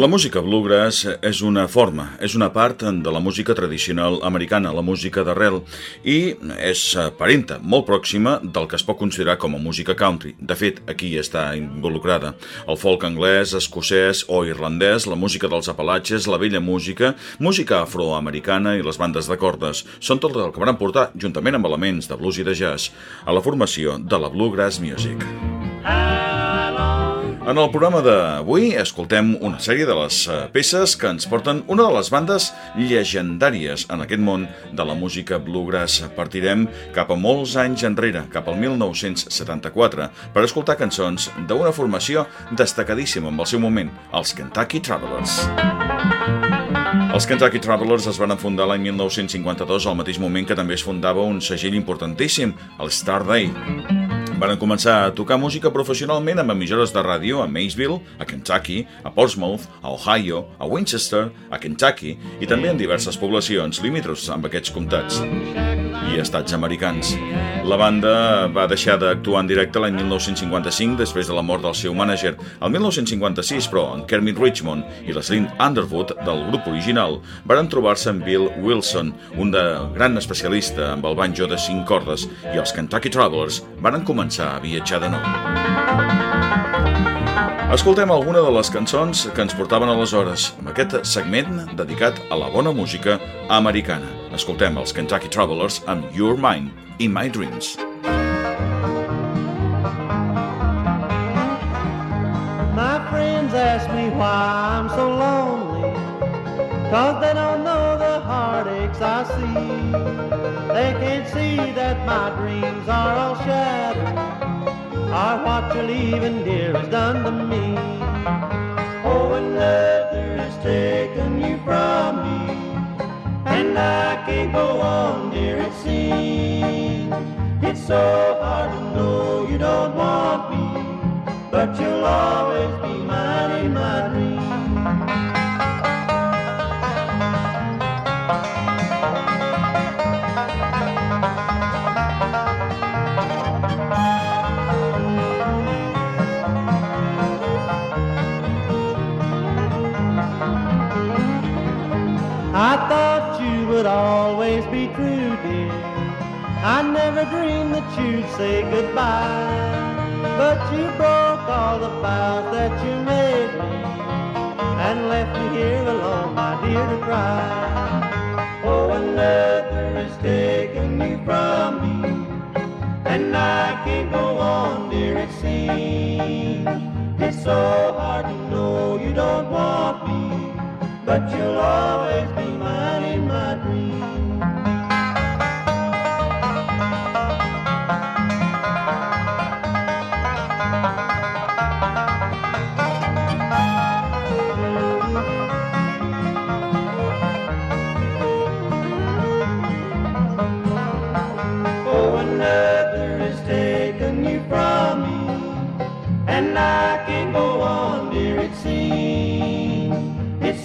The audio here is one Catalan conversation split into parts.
La música bluegrass és una forma, és una part de la música tradicional americana, la música d'arrel, i és parenta, molt pròxima del que es pot considerar com a música country. De fet, aquí està involucrada. El folk anglès, escocès o irlandès, la música dels apalatges, la vella música, música afroamericana i les bandes de cordes, són tot el que van portar, juntament amb elements de blues i de jazz, a la formació de la bluegrass music. En el programa d'avui escoltem una sèrie de les eh, peces que ens porten una de les bandes llegendàries en aquest món de la música bluegrass. Partirem cap a molts anys enrere, cap al 1974, per escoltar cançons d'una formació destacadíssima en el seu moment, els Kentucky Travelers. Els Kentucky Travelers es van fundar l'any 1952, al mateix moment que també es fundava un segell importantíssim, el Star Day. Van començar a tocar música professionalment amb emissores de ràdio a Maysville, a Kentucky, a Portsmouth, a Ohio, a Winchester, a Kentucky i també en diverses poblacions limítrofs amb aquests comtats i estats americans. La banda va deixar d'actuar en directe l'any 1955 després de la mort del seu mànager. El 1956, però, en Kermit Richmond i la Celine Underwood del grup original varen trobar-se amb Bill Wilson, un de gran especialista amb el banjo de cinc cordes, i els Kentucky Travelers varen començar començar a viatjar de nou. Escoltem alguna de les cançons que ens portaven aleshores, amb aquest segment dedicat a la bona música americana. Escoltem els Kentucky Travelers amb Your Mind in My Dreams. My friends ask me why I'm so lonely Cause they don't know the heartaches I see They can't see that my dreams are all shattered. Or what you're leaving, dear, has done to me. Oh, another has taken you from me. And I can't go on, dear, it seems. It's so hard to know you don't want me. But you'll always be mine in my dreams would always be true, dear. I never dreamed that you'd say goodbye. But you broke all the vows that you made me and left me here alone, my dear, to cry. Oh, another has taken you from me, and I can't go on, dear, it seems. It's so hard to know you don't want me, but you'll always be mine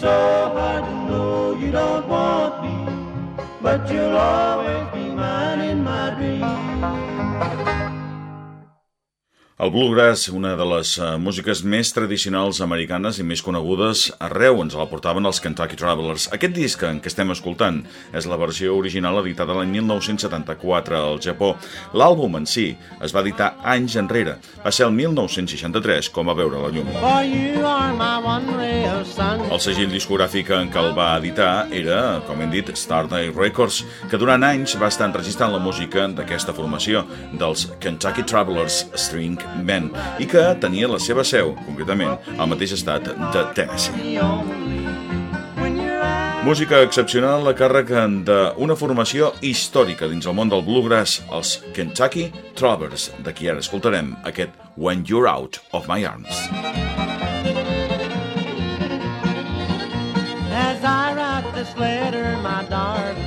so hard to know you don't want but you'll always El bluegrass, una de les uh, músiques més tradicionals americanes i més conegudes arreu, ens la portaven els Kentucky Travelers. Aquest disc en què estem escoltant és la versió original editada l'any 1974 al Japó. L'àlbum en si es va editar anys enrere. Va ser el 1963 com va veure la llum. El segell discogràfic en què el va editar era, com hem dit, Starday Records, que durant anys va estar enregistrant la música d'aquesta formació, dels Kentucky Travelers String Band i que tenia la seva seu, concretament, al mateix estat de Tennessee. Música excepcional a càrrec d'una formació històrica dins el món del bluegrass, els Kentucky Trovers, de qui ara escoltarem aquest When You're Out of My Arms. As I write this letter, my darling,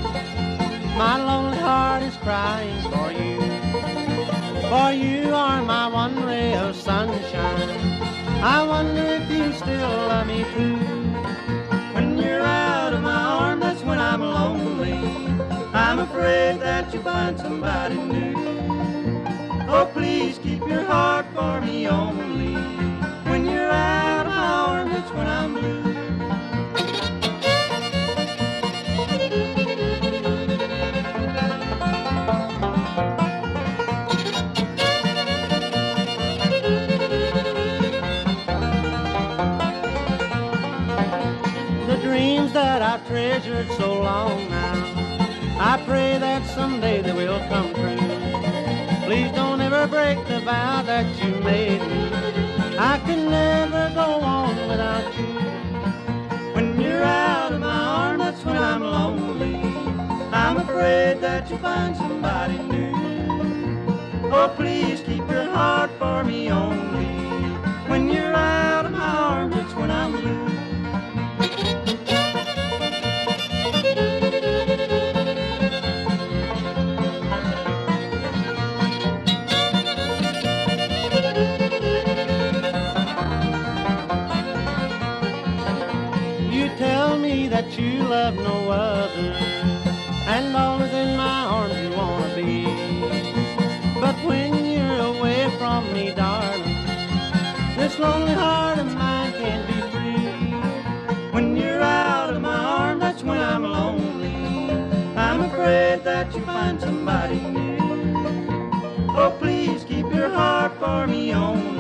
my lonely heart is crying for you. For you are my one ray of sunshine. I wonder if you still love me true. When you're out of my arms, that's when I'm lonely. I'm afraid that you'll find somebody new. Oh, please keep your I pray that someday they will come true. Please don't ever break the vow that you made me. I can never go on without you. When you're out of my arms, that's when I'm lonely. I'm afraid that you'll find somebody new. Oh, please keep your heart for me only. When you're love no other, and always in my arms you wanna be. But when you're away from me, darling, this lonely heart of mine can't be free. When you're out of my arms, that's when I'm lonely. I'm afraid that you find somebody new. Oh, please keep your heart for me only.